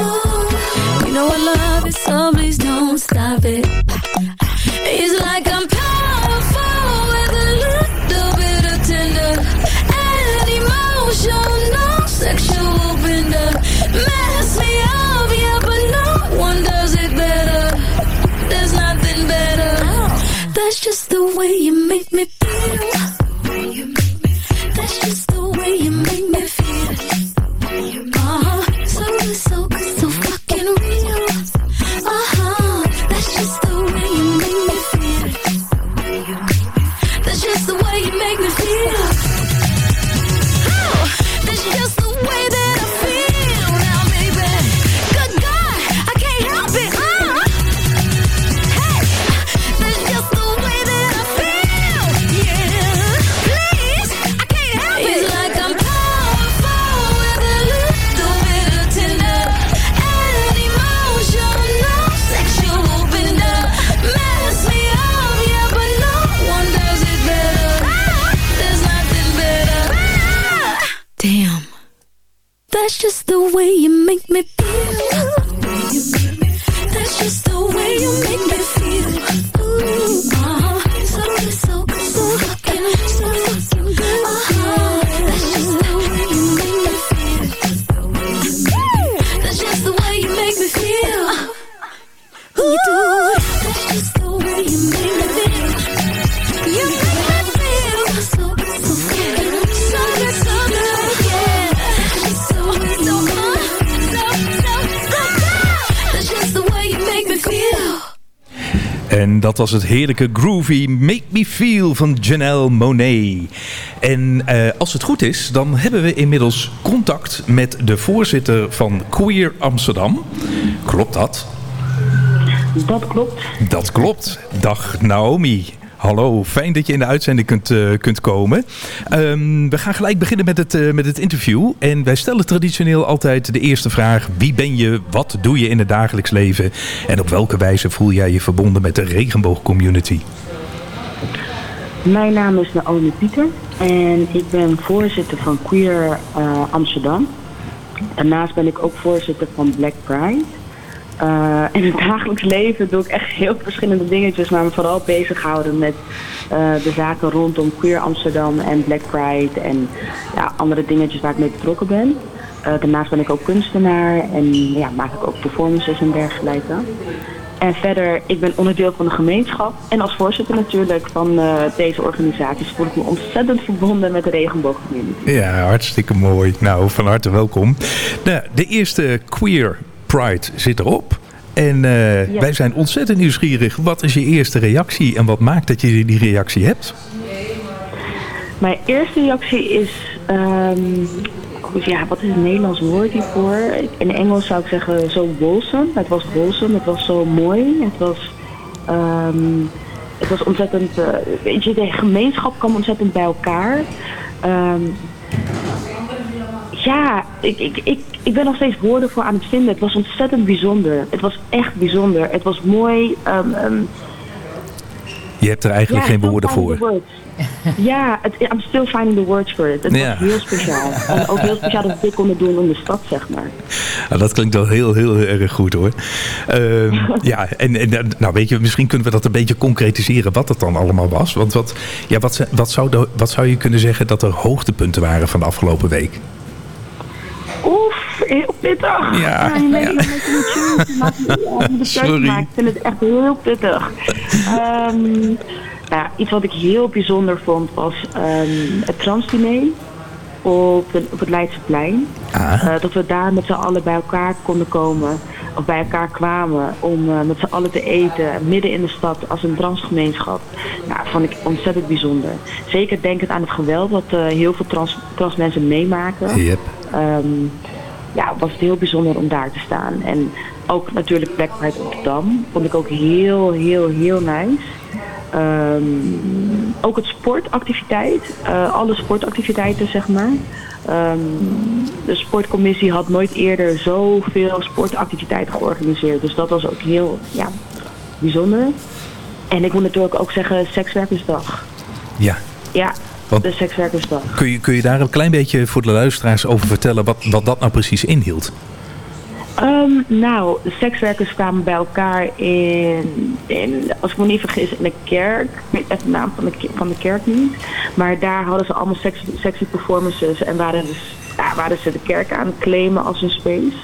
Oh, you know I love you, so please don't stop it. It's like I'm make me het heerlijke groovy Make Me Feel van Janelle Monet. En eh, als het goed is, dan hebben we inmiddels contact met de voorzitter van Queer Amsterdam. Klopt dat? Dat klopt. Dat klopt. Dag Naomi. Hallo, fijn dat je in de uitzending kunt, eh, kunt komen. Ehm, we gaan gelijk beginnen met het, eh, met het interview. En wij stellen traditioneel altijd de eerste vraag. Wie ben je? Wat doe je in het dagelijks leven? En op welke wijze voel jij je verbonden met de regenboogcommunity? Mijn naam is Naomi Pieter en ik ben voorzitter van Queer eh, Amsterdam. Daarnaast ben ik ook voorzitter van Black Pride. Eh, in het dagelijks leven doe ik echt heel verschillende dingetjes, maar me vooral bezighouden met eh, de zaken rondom Queer Amsterdam en Black Pride en ja, andere dingetjes waar ik mee betrokken ben. Eh, daarnaast ben ik ook kunstenaar en ja, maak ik ook performances en dergelijke. En verder, ik ben onderdeel van de gemeenschap. En als voorzitter natuurlijk van deze organisaties voel ik me ontzettend verbonden met de regenboogcommunity. Ja, hartstikke mooi. Nou, van harte welkom. Nou, de eerste Queer Pride zit erop. En eh, wij zijn ontzettend nieuwsgierig. Wat is je eerste reactie en wat maakt dat je die reactie hebt? Mijn eerste reactie is, ehm, ja, wat is het Nederlands woord hiervoor? In Engels zou ik zeggen zo wholesome. Het was wholesome, het was zo mooi. Het was, ehm, het was ontzettend, eh, weet je, de gemeenschap kwam ontzettend bij elkaar. Ehm, ja, ik, ik, ik, ik ben nog steeds woorden voor aan het vinden. Het was ontzettend bijzonder. Het was echt bijzonder. Het was mooi. ehm, ehm, Je hebt er eigenlijk Ja, geen woorden voor. Ja, het, I'm still finding the words for it. Het Ja. was heel speciaal. En ook heel speciaal dat we dit konden doen in de stad, zeg maar. Nou, dat klinkt wel heel, heel erg goed hoor. Ehm, ja, en, en nou weet je, misschien kunnen we dat een beetje concretiseren wat het dan allemaal was. Want wat, ja, wat, wat, zou de, wat zou je kunnen zeggen dat er hoogtepunten waren van de afgelopen week? Heel pittig. Ja, ja. een beetje niet Sorry. Ik vind het echt heel pittig. Ehm, nou, ja, iets wat ik heel bijzonder vond was ehm, het transdiner op, de- op het Leidseplein. Ah. Eh, dat we daar met z'n allen bij elkaar konden komen. Of bij elkaar kwamen om eh, met z'n allen te eten. Midden in de stad als een transgemeenschap. Nou, vond ik ontzettend bijzonder. Zeker denkend aan het geweld wat eh, heel veel trans, trans mensen meemaken. Yep. Ehm, ja, was het heel bijzonder om daar te staan. En ook natuurlijk Black Pride Rotterdam. Vond ik ook heel, heel, heel nice. Ehm, ook het sportactiviteit. eh, alle sportactiviteiten, zeg maar. Ehm, de sportcommissie had nooit eerder zoveel sportactiviteiten georganiseerd. Dus dat was ook heel ja, bijzonder. En ik moet natuurlijk ook zeggen, Sekswerkersdag. Ja. Ja, Want- de Sekswerkersdag. Kun je, kun je daar een klein beetje voor de luisteraars over vertellen wat, wat dat nou precies inhield? Ehm, nou, de sekswerkers kwamen bij elkaar in, in, als ik me niet vergis, in de kerk. Ik weet even de naam van de, van de kerk niet. Maar daar hadden ze allemaal sexy, sexy performances en waren, dus, ja, waren ze de kerk aan het claimen als een space.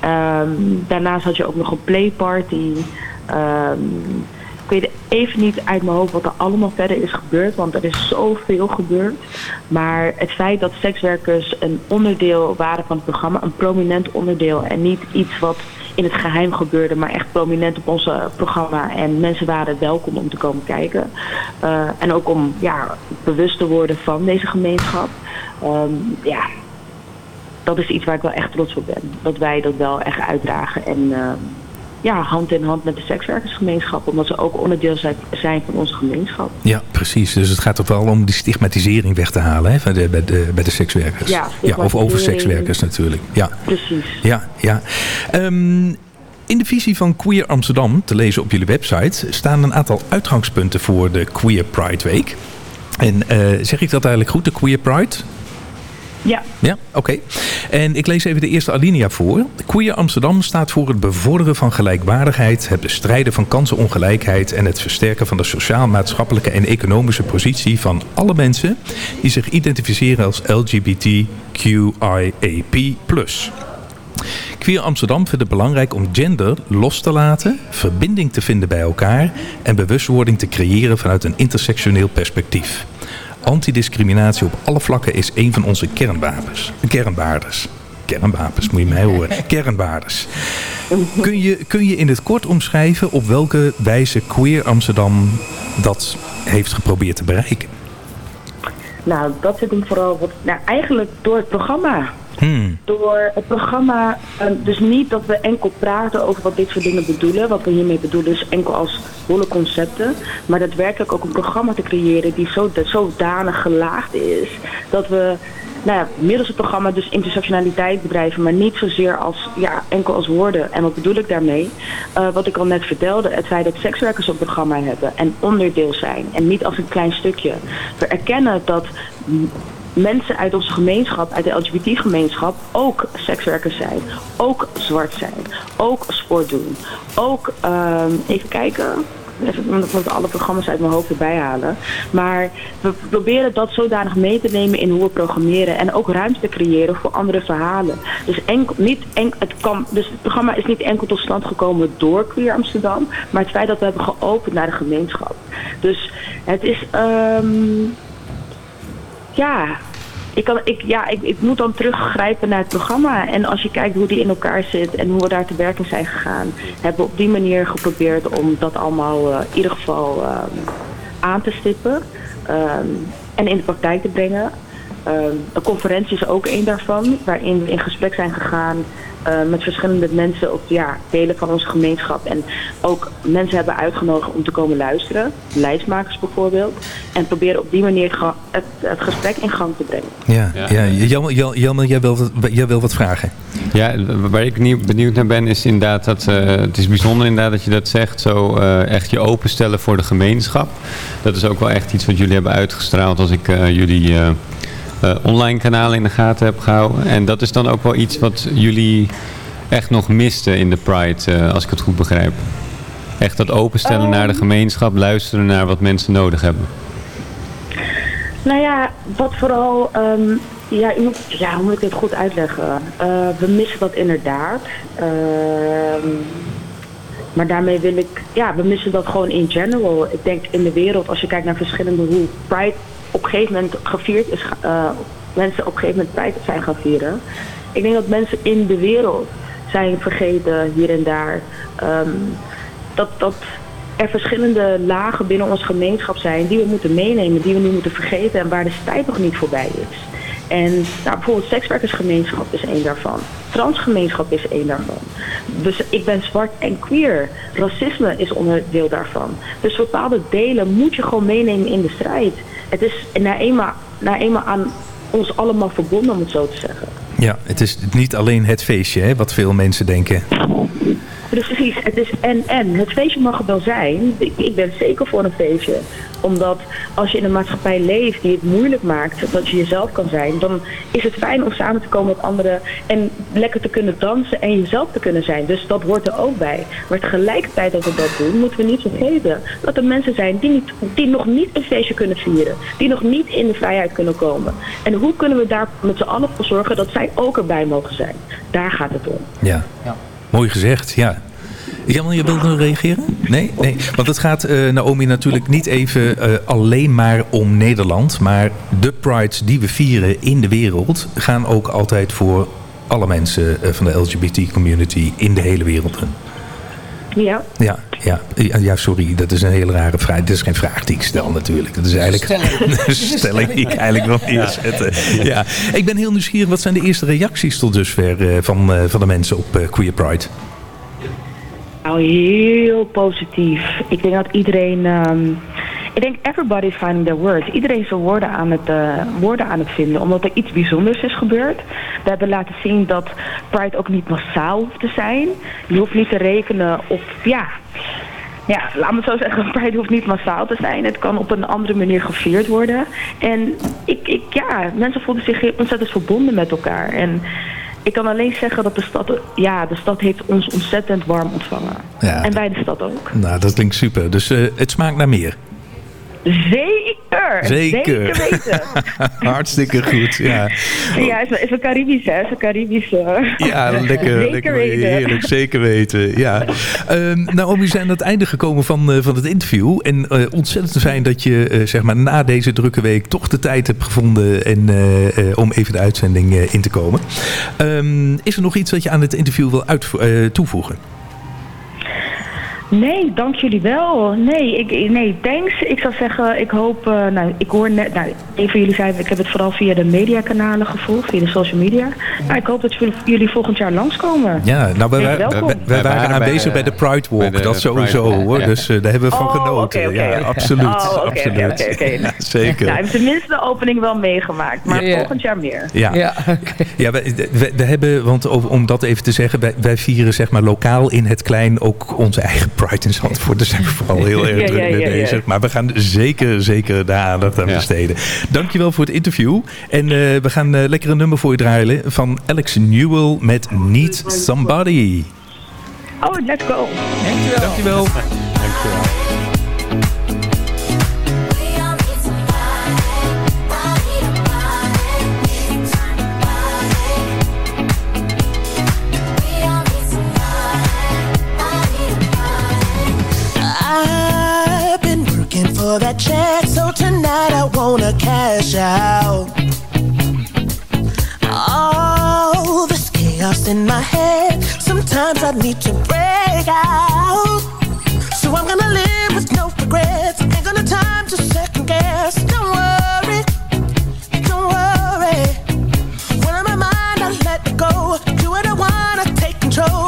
Ehm, daarnaast had je ook nog een playparty. Ehm, ik weet even niet uit mijn hoofd wat er allemaal verder is gebeurd, want er is zoveel gebeurd. Maar het feit dat sekswerkers een onderdeel waren van het programma, een prominent onderdeel en niet iets wat in het geheim gebeurde, maar echt prominent op ons programma. En mensen waren welkom om te komen kijken. Eh, en ook om ja, bewust te worden van deze gemeenschap. Ehm, ja, dat is iets waar ik wel echt trots op ben. Dat wij dat wel echt uitdragen. En eh, ja, hand in hand met de sekswerkersgemeenschap. Omdat ze ook onderdeel zijn, van onze gemeenschap. Ja, precies. Dus het gaat toch wel om die stigmatisering weg te halen hè, de, bij, de, bij de sekswerkers. Ja, ja, of over sekswerkers natuurlijk. Ja. Precies. Ja, ja. Ehm, in de visie van Queer Amsterdam, te lezen op jullie website, staan een aantal uitgangspunten voor de Queer Pride Week. En eh, zeg ik dat eigenlijk goed, de Queer Pride? Ja. Ja, oké. En ik lees even de eerste alinea voor. Queer Amsterdam staat voor het bevorderen van gelijkwaardigheid, het bestrijden van kansenongelijkheid en het versterken van de sociaal-maatschappelijke en economische positie van alle mensen die zich identificeren als LGBTQIAP+. Queer Amsterdam vindt het belangrijk om gender los te laten, verbinding te vinden bij elkaar en bewustwording te creëren vanuit een intersectioneel perspectief. Antidiscriminatie op alle vlakken is een van onze kernwapens. Kernwaardes. Kernwapens, moet je mij horen. Kernwaardes. Kun je, kun je in het kort omschrijven op welke wijze Queer Amsterdam dat heeft geprobeerd te bereiken? Nou, dat zit hem vooral wat, nou, eigenlijk door het programma. Hmm. Door het programma, eh, dus niet dat we enkel praten over wat dit soort dingen bedoelen. Wat we hiermee bedoelen is enkel als holle concepten. Maar daadwerkelijk ook een programma te creëren die zo, zodanig gelaagd is. Dat we nou ja, middels het programma dus intersectionaliteit bedrijven. Maar niet zozeer als, ja, enkel als woorden. En wat bedoel ik daarmee? Eh, wat ik al net vertelde. Het feit dat sekswerkers een programma hebben en onderdeel zijn. En niet als een klein stukje. We erkennen dat mensen uit onze gemeenschap, uit de LGBT-gemeenschap, ook sekswerkers zijn. Ook zwart zijn. Ook sport doen. Ook, ehm, even kijken. Even, ik moet alle programma's uit mijn hoofd erbij halen. Maar we proberen dat zodanig mee te nemen in hoe we programmeren. En ook ruimte te creëren voor andere verhalen. Dus, enkel, niet enk, het, dus het programma is niet enkel tot stand gekomen door Queer Amsterdam. Maar het feit dat we hebben geopend naar de gemeenschap. Dus het is... ehm, ja, ik, kan, ik, ja ik, ik moet dan teruggrijpen naar het programma. En als je kijkt hoe die in elkaar zit en hoe we daar te werken zijn gegaan, hebben we op die manier geprobeerd om dat allemaal eh, in ieder geval ehm, aan te stippen. ehm, en in de praktijk te brengen. Ehm, een conferentie is ook één daarvan, waarin we in gesprek zijn gegaan eh, met verschillende mensen op ja, delen van onze gemeenschap. En ook mensen hebben uitgenodigd om te komen luisteren, lijstmakers bijvoorbeeld. En proberen op die manier het, het, gesprek in gang te brengen. Ja, ja. Jelmer, Jel- Jelmer, jij wil, wat- jij wil wat vragen. Ja, waar ik nieuw- benieuwd naar ben is inderdaad dat eh, het is bijzonder inderdaad dat je dat zegt. Zo eh, echt je openstellen voor de gemeenschap. Dat is ook wel echt iets wat jullie hebben uitgestraald als ik eh, jullie online kanalen in de gaten heb gehouden. En dat is dan ook wel iets wat jullie echt nog misten in de Pride, eh, als ik het goed begrijp. Echt dat openstellen naar de gemeenschap, luisteren naar wat mensen nodig hebben. Nou ja, wat vooral, ehm, ja, hoe moet ik dit goed uitleggen? Eh, we missen dat inderdaad. Ehm, maar daarmee wil ik, ja, we missen dat gewoon in general. Ik denk in de wereld, als je kijkt naar verschillende hoe Pride op een gegeven moment gevierd is, eh, mensen op een gegeven moment Pride zijn gaan vieren. Ik denk dat mensen in de wereld zijn vergeten hier en daar. ehm, dat, dat er verschillende lagen binnen onze gemeenschap zijn die we moeten meenemen, die we niet moeten vergeten en waar de tijd nog niet voorbij is. En nou, bijvoorbeeld sekswerkersgemeenschap is één daarvan. Transgemeenschap is één daarvan. Dus ik ben zwart en queer. Racisme is onderdeel daarvan. Dus bepaalde delen moet je gewoon meenemen in de strijd. Het is nou eenmaal, nou eenmaal aan ons allemaal verbonden, om het zo te zeggen. Ja, het is niet alleen het feestje, hè, wat veel mensen denken. Precies, het is en en. Het feestje mag er wel zijn. Ik, ik ben zeker voor een feestje. Omdat als je in een maatschappij leeft die het moeilijk maakt dat je jezelf kan zijn, dan is het fijn om samen te komen met anderen en lekker te kunnen dansen en jezelf te kunnen zijn. Dus dat hoort er ook bij. Maar tegelijkertijd dat we dat doen, moeten we niet vergeten dat er mensen zijn die, niet, die nog niet een feestje kunnen vieren. Die nog niet in de vrijheid kunnen komen. En hoe kunnen we daar met z'n allen voor zorgen dat zij ook erbij mogen zijn? Daar gaat het om. Ja. Mooi gezegd, ja. Jammer, je wilt nog reageren? Nee? Nee. Want het gaat, eh, Naomi, natuurlijk niet even eh, alleen maar om Nederland. Maar de prides die we vieren in de wereld gaan ook altijd voor alle mensen eh, van de LGBT-community in de hele wereld. Ja. Ja, ja, ja, ja, sorry, dat is een hele rare vraag. Dat is geen vraag die ik stel natuurlijk. Dat is eigenlijk een stelling die ik eigenlijk wil neerzetten. Ja. Ik ben heel nieuwsgierig, wat zijn de eerste reacties tot dusver eh, van, eh, van de mensen op Queer Pride? Nou, heel positief. Ik denk dat iedereen... ehm, ik denk everybody's finding their words. Iedereen is zijn woorden aan, het, eh, woorden aan het vinden. Omdat er iets bijzonders is gebeurd. We hebben laten zien dat Pride ook niet massaal hoeft te zijn. Je hoeft niet te rekenen op... Ja, ja, laat me zo zeggen, Pride hoeft niet massaal te zijn. Het kan op een andere manier gevierd worden. En ik, ik, ja, mensen voelden zich ontzettend verbonden met elkaar. En ik kan alleen zeggen dat de stad, ja, de stad heeft ons ontzettend warm ontvangen. Ja, en wij de stad ook. Nou, dat klinkt super. Dus eh, het smaakt naar meer. Zeker! Zeker. Zeker weten. Hartstikke goed, ja. Ja, is, is een Caribisch, hè? Is een Caribisch. eh. Ja, lekker, Zeker lekker weten. heerlijk, zeker weten. Ja. Ehm Naomi, we zijn aan het einde gekomen van, eh, van het interview. En eh, ontzettend fijn dat je zeg maar, na deze drukke week toch de tijd hebt gevonden en, om even de uitzending in te komen. Ehm, is er nog iets wat je aan het interview wil toevoegen? Nee, dank jullie wel. Nee, ik, nee, thanks. Ik zou zeggen, ik hoop, eh, nou, ik hoor net, nou, een van jullie zei, ik heb het vooral via de mediakanalen gevolgd, via de social media. Nou, ik hoop dat jullie, volgend jaar langskomen. Ja, nou, Ja, wij- wij waren aanwezig bij de Pride Walk, dat sowieso hoor. Dus eh, daar hebben we van Oh, genoten. Ja, absoluut. Oh, oké, absoluut. oké, oké, oké. Ja, zeker. Nou, tenminste de opening wel meegemaakt, maar Ja. volgend jaar meer. Ja, ja. we, we, we hebben, want om dat even te zeggen, wij, wij vieren zeg maar lokaal in het klein ook onze eigen Pride in Zandvoort. Daar zijn we vooral heel erg Ja, druk ja, mee ja, ja. bezig. Maar we gaan zeker, zeker daar aandacht aan besteden. Dankjewel voor het interview. En eh, we gaan eh, lekker een nummer voor je draaien van Alex Newell met Need Somebody. Oh, let's go. Dankjewel. Dankjewel. I've for that check, so tonight I wanna cash out. All this chaos in my head, sometimes I need to break out. So I'm gonna live with no regrets, ain't gonna time to second guess. Don't worry, don't worry. When I'm my mind, I let it go. You are the one I take control.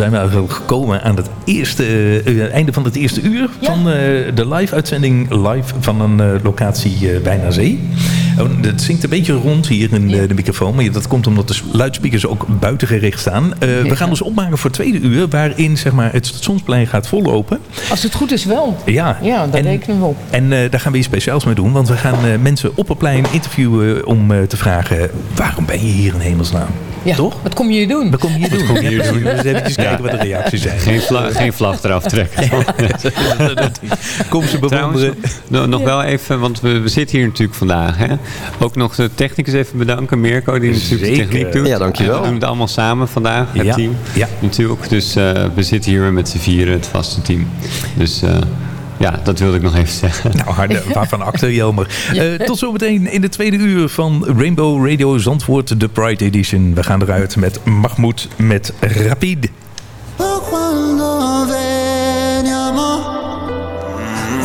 Zijn we eigenlijk gekomen aan het, eerste, eh, het einde van het eerste uur van eh, de live-uitzending live van een eh, locatie eh, bijna zee. Oh, het zingt een beetje rond hier in de, de microfoon, maar dat komt omdat de luidsprekers ook buiten gericht staan. Eh, We gaan ons opmaken voor het tweede uur, waarin zeg maar, het stationsplein gaat vollopen. Als het goed is wel. Ja, Ja, daar rekenen we op. En eh, daar gaan we iets speciaals mee doen, want we gaan eh, mensen op het plein interviewen om eh, te vragen: waarom ben je hier in hemelsnaam? Ja, Toch? Wat kom je hier doen? Wat kom je hier doen? kom je hier doen? Dus Ja. kijken wat de reacties zijn. Geen, vla- geen vlag eraf trekken. Kom ze bewonderen. no- nog wel even, want we, we zitten hier natuurlijk vandaag. Hè? Ook nog de technicus even bedanken. Mirko, die natuurlijk de Zeker. techniek doet. Ja, dankjewel. En we doen het allemaal samen vandaag, het Ja, team. ja. Natuurlijk. Dus eh, we zitten hier met z'n vieren, het vaste team. Dus eh, ja, dat wilde ik nog even zeggen. Nou, harde, waarvan acte, Jelmer. Eh, tot zometeen in de tweede uur van Rainbow Radio Zandvoort, de Pride Edition. We gaan eruit met Mahmoud met Rapide. quando veniamo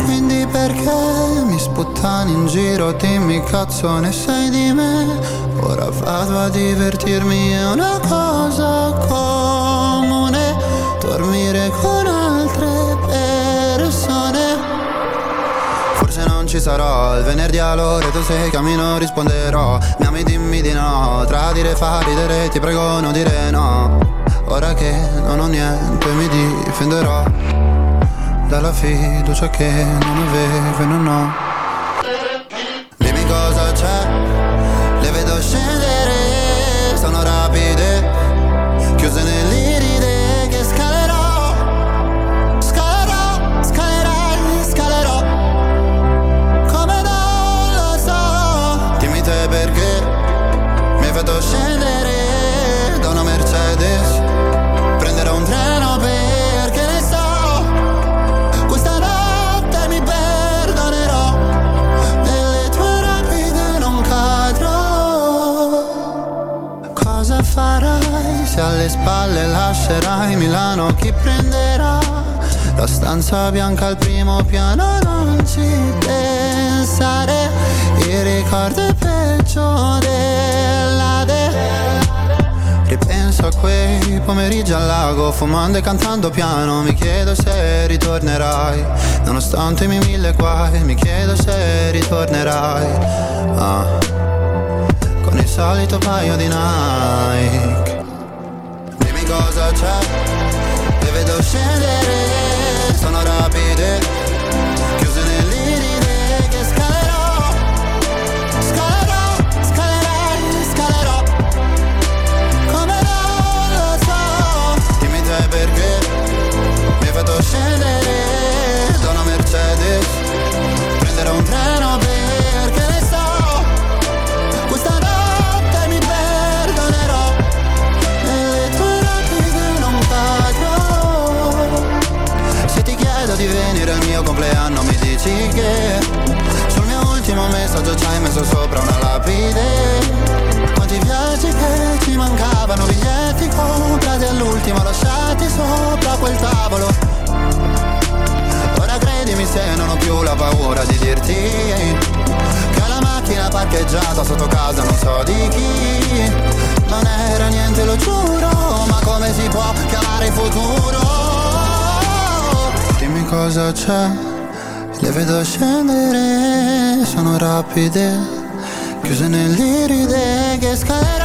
Quindi perché mi sputtani in giro Dimmi cazzo ne sai di me Ora vado a divertirmi È una cosa comune Dormire con ci sarò. Il venerdì all'ora tu sei cammino risponderò. Mi ami dimmi di no. Tradire fa ridere ti prego non dire no. Ora che non ho niente mi difenderò. Dalla fiducia che non avevo e non ho se alle spalle lascerai Milano? Chi prenderà la stanza bianca al primo piano? Non ci pensare, il ricordo è peggio dell'ade. Ripenso a quei pomeriggi al lago, fumando e cantando piano. Mi chiedo se ritornerai, nonostante i miei mille guai. Mi chiedo se ritornerai. Ah con il solito paio di Nike. Cosa c'è, le vedo scendere, sono rapide, chiuse nell'iride che scalerò, scalerò, scalerai, scalerò, come non lo so, dimmi te perché. Mi hai fatto scendere da una Mercedes, prenderò un treno venire al mio compleanno Mi dici che Sul mio ultimo messaggio ci hai messo sopra una lapide. Quanti viaggi che ci mancavano Biglietti comprati all'ultimo Lasciati sopra quel tavolo. Ora credimi se non ho più la paura di dirti Che la macchina parcheggiata sotto casa non so di chi. Non era niente lo giuro Ma come si può chiamare futuro cosa c'è? Le vedo scendere Sono rapide Chiuse nell'iride che scalerò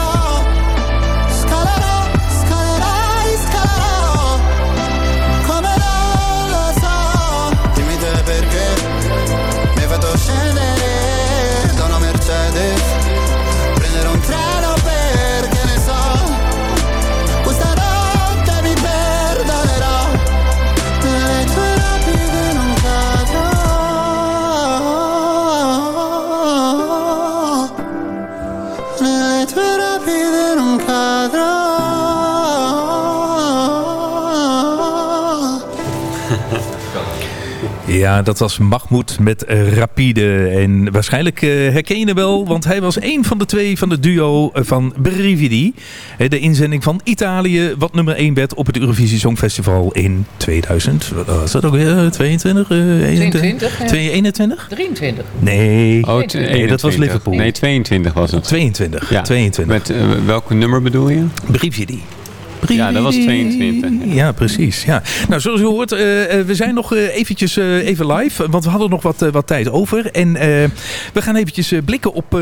Ja, dat was Mahmoud met Rapide. En waarschijnlijk eh, herken je hem wel, want hij was een van de twee van het duo eh, van Brividi. Eh, De inzending van Italië, wat nummer 1 werd op het Eurovisie Songfestival in 2000. Wat was dat ook weer? 22? eh, 22, ja. 21? 23. Nee. Oh, nee, dat was 21. Liverpool. Nee, 22 was het. 22. Ja. 22. Met welke nummer bedoel je? Brividi. Ja, dat was 22. Ja, precies. Ja. Nou, zoals u hoort, eh, eh, we zijn nog eh, eventjes even live. Want we hadden nog wat, wat tijd over. En we gaan eventjes blikken op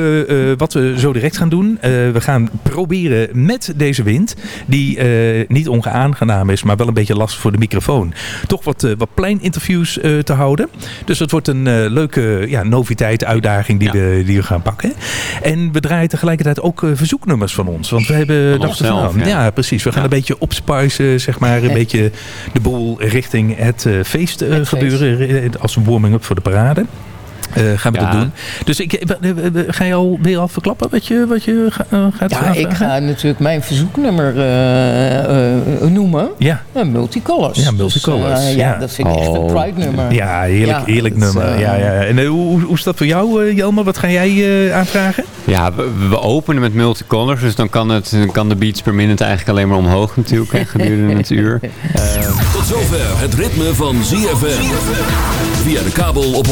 wat we zo direct gaan doen. We gaan proberen met deze wind, die niet ongeaangenaam is, maar wel een beetje last voor de microfoon, toch wat, wat pleininterviews te houden. Dus het wordt een leuke ja, noviteit, uitdaging die, we, die we gaan pakken. En we draaien tegelijkertijd ook verzoeknummers van ons. Want we hebben Van dachten van, onszelf, ja. ja, precies. We gaan een beetje opspicen, zeg maar. Een beetje de boel richting het eh, feest eh, gebeuren. eh, Als een warming-up voor de parade. Eh, gaan we Ja. dat doen. Dus ik, eh, ga je al weer al verklappen wat je, wat je eh, gaat Ja, ik ga natuurlijk mijn verzoeknummer eh, eh, noemen. Ja. Multicolors. Ja, Multicolors. Dus, ja. ja, dat vind ik echt een pride nummer. Ja, heerlijk, Ja, heerlijk dat nummer. ja, ja. En hoe, hoe is dat voor jou, Jelmer? Wat ga jij eh, aanvragen? Ja, we, we openen met multicolors, dus dan kan, het, dan kan de beats per minute eigenlijk alleen maar omhoog natuurlijk, hè, gedurende het uur. Tot zover het ritme van ZFM. Via de kabel op 104.5.